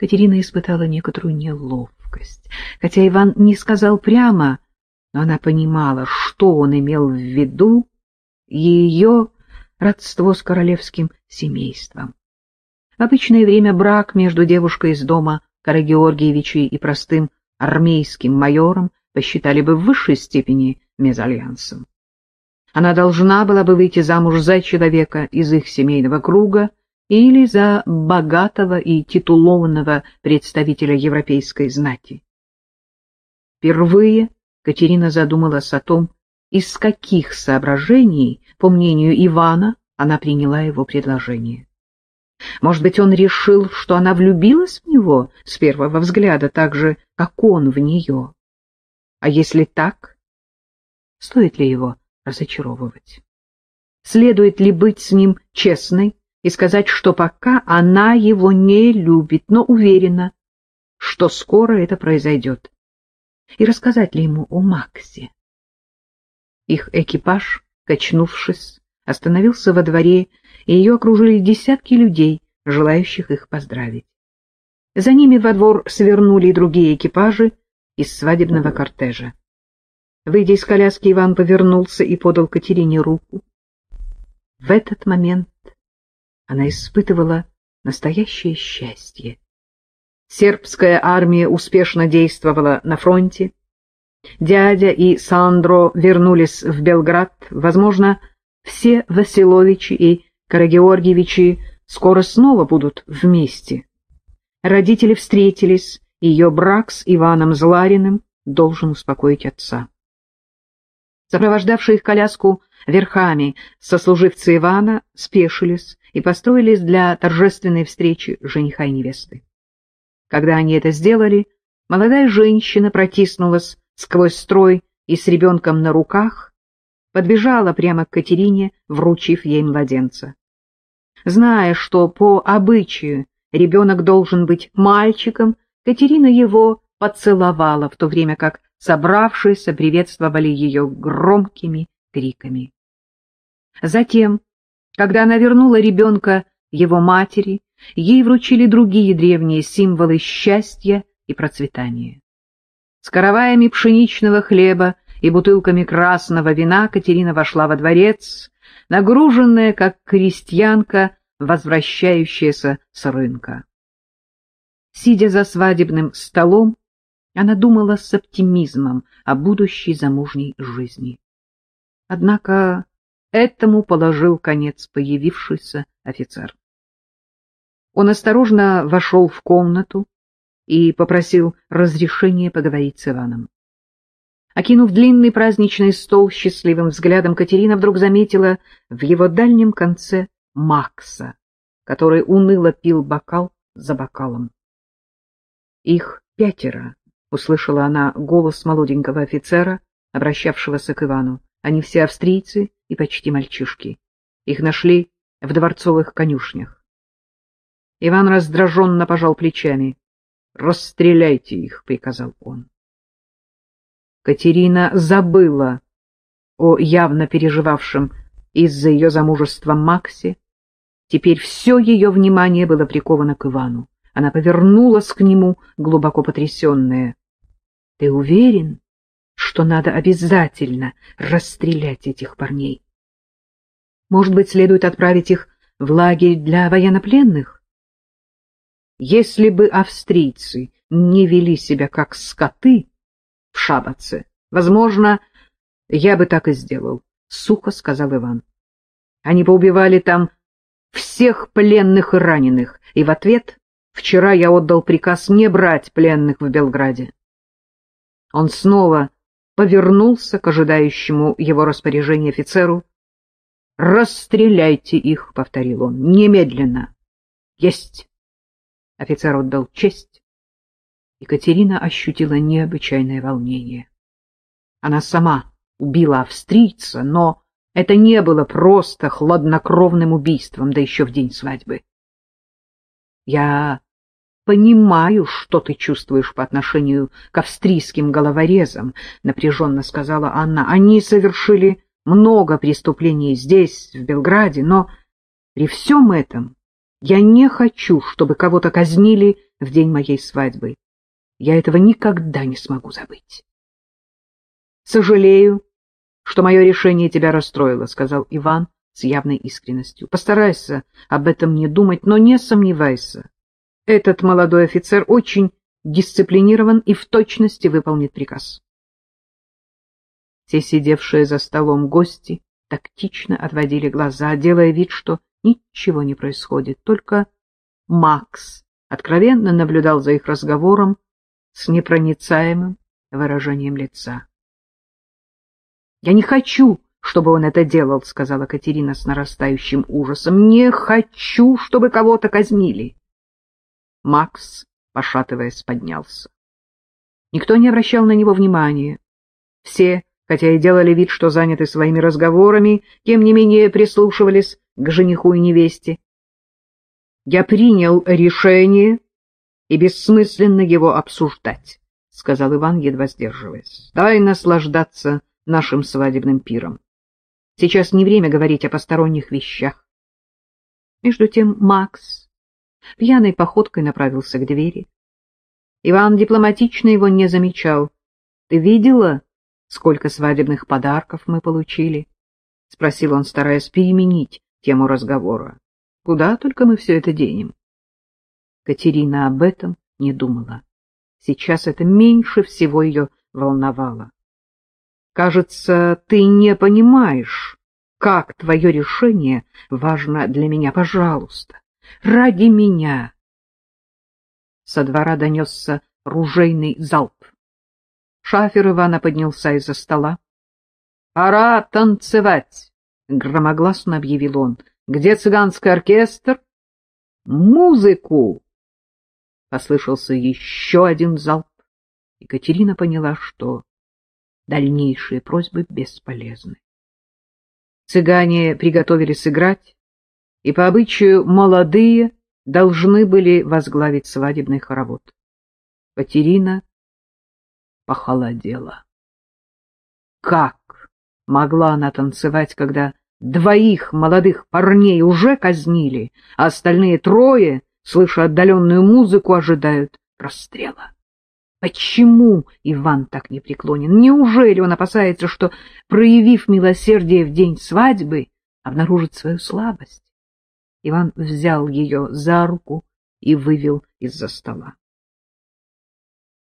Катерина испытала некоторую неловкость. Хотя Иван не сказал прямо, но она понимала, что он имел в виду, ее родство с королевским семейством. В обычное время брак между девушкой из дома Карагеоргиевичей и простым армейским майором посчитали бы в высшей степени мезальянсом. Она должна была бы выйти замуж за человека из их семейного круга или за богатого и титулованного представителя европейской знати. Впервые Катерина задумалась о том, из каких соображений, по мнению Ивана, она приняла его предложение. Может быть, он решил, что она влюбилась в него с первого взгляда так же, как он в нее. А если так, стоит ли его разочаровывать? Следует ли быть с ним честной и сказать, что пока она его не любит, но уверена, что скоро это произойдет? И рассказать ли ему о Максе? Их экипаж, качнувшись, остановился во дворе, и ее окружили десятки людей, желающих их поздравить. За ними во двор свернули и другие экипажи из свадебного кортежа. Выйдя из коляски, Иван повернулся и подал Катерине руку. В этот момент она испытывала настоящее счастье. Сербская армия успешно действовала на фронте. Дядя и Сандро вернулись в Белград. Возможно, все Василовичи и Карагеоргиевичи скоро снова будут вместе. Родители встретились, ее брак с Иваном Злариным должен успокоить отца. Сопровождавшие их коляску верхами сослуживцы Ивана спешились и построились для торжественной встречи жениха и невесты. Когда они это сделали, молодая женщина протиснулась сквозь строй и с ребенком на руках подбежала прямо к Катерине, вручив ей младенца. Зная, что по обычаю ребенок должен быть мальчиком, Катерина его поцеловала, в то время как собравшиеся приветствовали ее громкими криками. Затем, когда она вернула ребенка его матери, ей вручили другие древние символы счастья и процветания. С караваями пшеничного хлеба и бутылками красного вина Катерина вошла во дворец, нагруженная, как крестьянка, возвращающаяся с рынка. Сидя за свадебным столом, она думала с оптимизмом о будущей замужней жизни. Однако этому положил конец появившийся офицер. Он осторожно вошел в комнату и попросил разрешения поговорить с Иваном. Окинув длинный праздничный стол счастливым взглядом, Катерина вдруг заметила в его дальнем конце Макса, который уныло пил бокал за бокалом. Их пятеро, — услышала она голос молоденького офицера, обращавшегося к Ивану. Они все австрийцы и почти мальчишки. Их нашли в дворцовых конюшнях. Иван раздраженно пожал плечами. — Расстреляйте их, — приказал он. Катерина забыла о явно переживавшем из-за ее замужества Максе. Теперь все ее внимание было приковано к Ивану. Она повернулась к нему, глубоко потрясенная. — Ты уверен, что надо обязательно расстрелять этих парней? Может быть, следует отправить их в лагерь для военнопленных? Если бы австрийцы не вели себя как скоты в Шабаце, возможно, я бы так и сделал, — сухо сказал Иван. Они поубивали там всех пленных и раненых, и в ответ вчера я отдал приказ не брать пленных в Белграде. Он снова повернулся к ожидающему его распоряжения офицеру. «Расстреляйте их», — повторил он, — «немедленно». «Есть». Офицер отдал честь. Екатерина ощутила необычайное волнение. Она сама убила австрийца, но это не было просто хладнокровным убийством, да еще в день свадьбы. Я понимаю, что ты чувствуешь по отношению к австрийским головорезам, — напряженно сказала Анна. Они совершили много преступлений здесь, в Белграде, но при всем этом Я не хочу, чтобы кого-то казнили в день моей свадьбы. Я этого никогда не смогу забыть. Сожалею, что мое решение тебя расстроило, — сказал Иван с явной искренностью. Постарайся об этом не думать, но не сомневайся. Этот молодой офицер очень дисциплинирован и в точности выполнит приказ. Все сидевшие за столом гости тактично отводили глаза, делая вид, что ничего не происходит. Только Макс откровенно наблюдал за их разговором с непроницаемым выражением лица. — Я не хочу, чтобы он это делал, — сказала Катерина с нарастающим ужасом. — Не хочу, чтобы кого-то казнили. Макс, пошатываясь, поднялся. Никто не обращал на него внимания. Все хотя и делали вид, что заняты своими разговорами, тем не менее прислушивались к жениху и невесте. «Я принял решение, и бессмысленно его обсуждать», — сказал Иван, едва сдерживаясь. «Дай наслаждаться нашим свадебным пиром. Сейчас не время говорить о посторонних вещах». Между тем Макс пьяной походкой направился к двери. Иван дипломатично его не замечал. «Ты видела?» сколько свадебных подарков мы получили? — спросил он, стараясь переменить тему разговора. — Куда только мы все это денем? Катерина об этом не думала. Сейчас это меньше всего ее волновало. — Кажется, ты не понимаешь, как твое решение важно для меня. Пожалуйста, ради меня. Со двора донесся ружейный залп. Шафер Ивана поднялся из-за стола. — Пора танцевать! — громогласно объявил он. — Где цыганский оркестр? — Музыку! Послышался еще один залп. Екатерина поняла, что дальнейшие просьбы бесполезны. Цыгане приготовились сыграть, и по обычаю молодые должны были возглавить свадебный хоровод. Катерина похолодела. Как могла она танцевать, когда двоих молодых парней уже казнили, а остальные трое, слыша отдаленную музыку, ожидают расстрела? Почему Иван так непреклонен? Неужели он опасается, что, проявив милосердие в день свадьбы, обнаружит свою слабость? Иван взял ее за руку и вывел из-за стола.